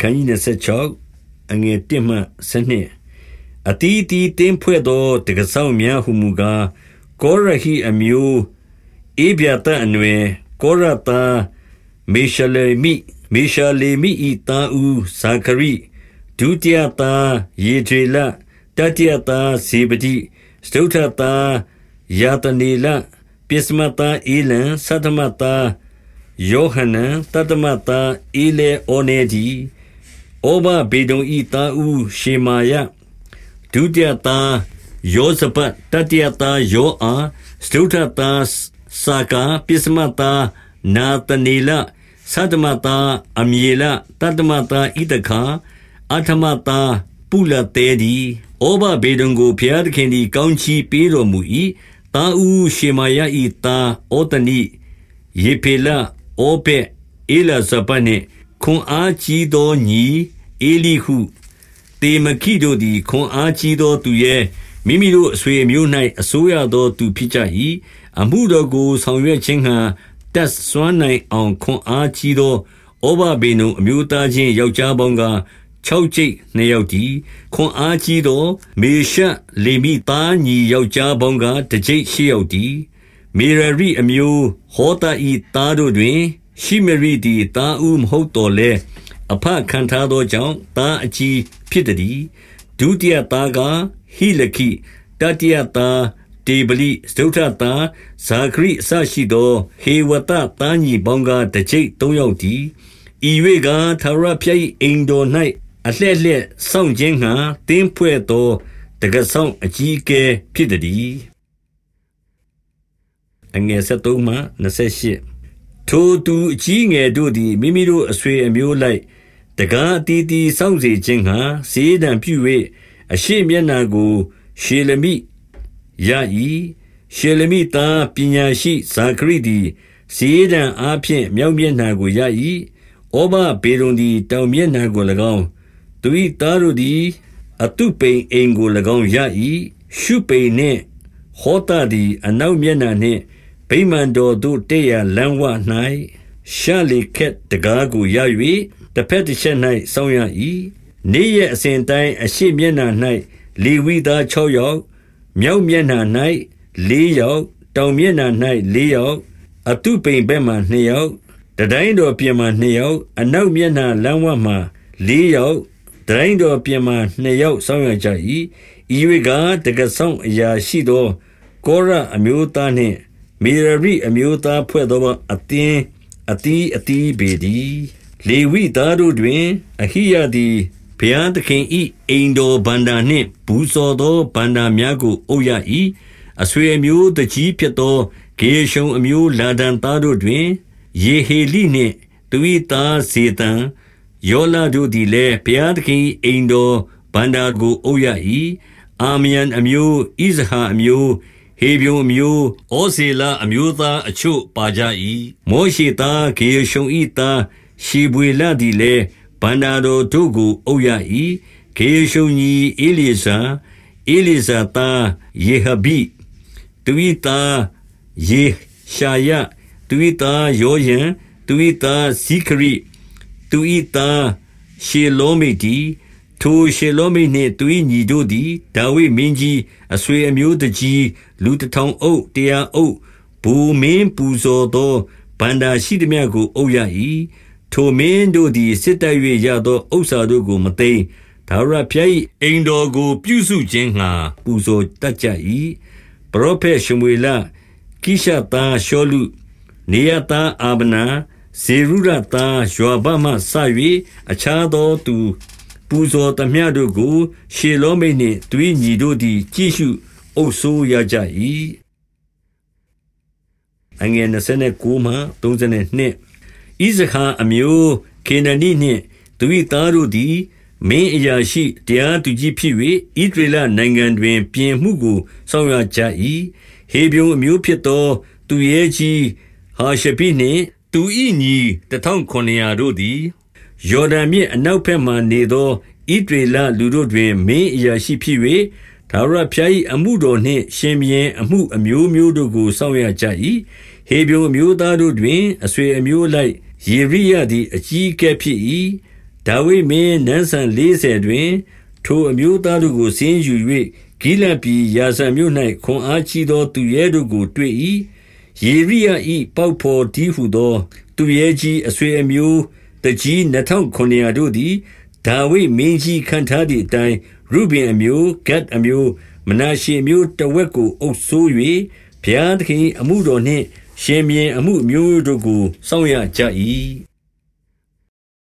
ခန်းကြီး26အငယ်1မှ7အတီးတီတင်းဖွဲ့သောတကဆောင်များဟုမူကားကောရဟိအမျိုးအေဗျာတအနွယ်ကောရတာမေရှလေမိမေရှလေမိဤတာဦးဇာခရိဒုတိယတာယေထေလတတိယတာဇေပတိစတုထတာယာတနေလပစ္စမတာအေလံသတ္တမတာယောဟနန်တတမတာအေလေဩနေဒီ ဩဘဘေဒုံဤတာဦးရှေမာယဒုတိယတာယောဇပတ်တတိယတာယောအာစတုထတာစာကာပစ္စမတာနာတနေလသတ္တမတာအမြေလတတမတာဣတခာအထမတာပုလတေဒီဩဘဘေဒုံကိုဖျားသခင်ဒီကောင်းချီးပေးတော်မူ၏တာဦးရှေမာယဤတာဩတနိယေဖေလဩဘက်အေလာဇပတ်နှင့် ခွန်အားကြီးသောညီအေလိဟုတေမခိတို့သည် ခွန်အားကြီးသောသူရဲ့မိမိတို့အဆွေအမျိုး၌အစိုးရသောသူဖြစ်ကြ၏အမှုတော်ကိုဆောင်ရွက်ခြင်းဟံတက်စွမ်းနိုင်အောင်ခွန်အားကြီးသောဩဘဘေနုအမျိုးသားချင်းယောက်ျားပေါင်းက6ကျိတ်နှစ်ယောက်တည်ခွန်အားကြီးသောမေရှလေမိသားညီယောက်ျားပေါင်းကတကျိတ်8ယောက်တည်မေရရိအမျိုးဟောတာဤသားတို့တွင် ရှိမရိသည်သားဦးမဟုတ်တော်လဲအဖခံထားသောကြောင့်သားအကြီးဖြစ်သည်ဒုတိယသားကဟိလခိတတိယသားတေပလိစတုထသားဇာခရိအစရှိသောဟေဝတသားညီပေါင်းကတကြိတ်၃ယောက်တည်ဤ၍ကသာရဖျိုင်အိမ်တော်၌အလှဲ့လှဲ့စောင့်ခြင်းဟံတင်းဖွဲ့သောတကဆောင်အကြီးအကဲဖြစ်သည်အငယ်73မှ28 ထိုသူအကြီးငယ်တို့သည် မိမိတို့အဆွေအမျိုးလိုက်တကားအတီးတီစောင့်စေခြင်းဟံစေဒံပြု၍အရှိမျက်နာကို ရှေလမိရ၏ရှေလမိသား ပညာရှိဇာခရိသည်စေဒံအားဖြင့် မြောက်မျက်နာကိုရ၏ဩဘဘေရုန်သည် တောင်မျက်နာကို၎င်း သူ၏သားတို့သည်အတုပိန်အိမ်ကို၎င်းရ၏ရှုပိန်နှင့်ဟောတာသည် အနောက်မျက်နှာနှင့် ဗိမာန်တော်သို့တက်ရလမ်းဝ၌ရှာလေခက်တကားကိုရ၍တစ်ဖက်တစ်ချက်၌စောင်းရ၏နေ့ရက်အစဉ်တိုင်းအရှိမျက်နှာ၌လေဝိသား6ယောက်မြောက်မျက်နှာ၌4ယောက်တောင်မျက်နှာ၌4ယောက်အတုပိန်ဘက်မှ2ယောက်တတိုင်းတော်ပြင်မှ2ယောက်အနောက်မျက်နှာလမ်းဝမှ4ယောက်တတိုင်းတော်ပြင်မှ2ယောက်စောင်းရကြ၏ဤ၍ကတကဆောင်အရာရှိသောကောရအမျိုးသားနှင့် မေရရိအမျိုးသားဖွဲ့သောအသင်းအတီးအတီးပေသည်လေဝိသားတို့တွင် အဟိယသည်ဘုရားသခင်ဤအိမ်တော်ဗန္တာနှင့်ဘူးစောသောဗန္တာများကိုအုပ်ရ၏အဆွေအမျိုးတကြီးဖြစ်သောဂေရှုံအမျိုးလာဒန်သားတို့တွင် ယေဟေလိနှင့်သူ၏သားဇေတံယောလာတို့သည်လည်းဘုရားသခင်အိမ်တော်ဗန္တာကိုအုပ်ရ၏အာမယန်အမျိုးဣဇဟာအမျိုး ဟေဗြုန်အမျိုးဩဇေလအမျိုးသားအချို့ပါကြ၏မောရှေသားဂေရှုံ၏သားရှေဘွေလသည်လည်းဗန္နာတော်တို့ကိုအုပ်ရ၏ဂေရှုံကြီးအေလီဇာအေလီဇာသားယေဟဘိသူ၏သားယေရှာယသူ၏သားယောယံသူ၏သားဇိခရိသူ၏သားရှေလောမိတီ ထိုရှေလောမိနှင့်သူ၏ညီတို့သည်ဒါဝိမင်းကြီးအဆွေအမျိုးတကြီးလူတထောင်အုပ်တရားအုပ်ဘူမင်းပူဇော်သောဗန္ဒာရှိသည်များကိုအုပ်ရ၏ထိုမင်းတို့သည်စစ်တပ်၍ရသောဥစ္စာတို့ကိုမသိမ်းဒါဝရဖျား၏အိမ်တော်ကို ပြုစုခြင်းငှာပူဇော်တတ်ကြ၏ပရောဖက်ရှမွေလကိရှသားရှောလုနေယသားအာဗနာဇေရုရသားယောဘမှစ၍အခြားသောသူ ပူဇော်သမျှတို့ကို ရှေလောမိတ်နှင့်သူ၏ညီတို့သည် ကြည့်ရှုအုပ်ဆိုးရကြ၏အငယ်29မှ32ဣဇခာအမျိုးခေနနိနှင့်သူ၏သားတို့သည်မင်းအရာရှိတရားသူကြီးဖြစ်၍ဣဒရလနိုင်ငံတွင် ပြင်မှုကိုဆောင်ရကြ၏ဟေဗျုံအမျိုးဖြစ်သော သူရဲ့ကြီးဟာရှပိနှင့်သူ၏ညီ1900တို့သည် ယော်ဒန်မြစ်အနောက်ဘက်မှနေသောဣဒရေလလူတို့တွင် မင်းအရာရှိဖြစ်၍ဒါဝရဖျား၏အမှုတော်နှင့် ရှင်ဘီရင်အမှုအမျိုးမျိုးတို့ကိုစောင့်ရကြ၏ဟေဗျုံအမျိုးသားတို့တွင်အဆွေအမျိုးလိုက်ယေရိယသည်အကြီးအကဲဖြစ်၏ဒါဝိဒ်မင်းနန်းစံ40တွင် ထိုအမျိုးသားတို့ကိုစင်းယူ၍ဂိလန်ပြည်ယာဇန်မြို့၌ခွန်အားကြီးသောသူရဲတို့ကိုတွေ့၏ယေရိယ၏ပေါက်ဖော်တည်းဟုသော သူရဲကြီးအဆွေအမျိုး တကြီး2900တို့သည် ဒါဝိဒ်မင်းကြီးခံထားသည့်အတိုင်း ရုဘင်အမျိုးဂတ်အမျိုး မနာရှေအမျိုးတဝက်ကို အုပ်ဆိုး၍ဘုရားသခင်အမှုတော်နှင့် ရှင်မြင်းအမှုအမျိုးတို့ကို စောင့်ရကြ၏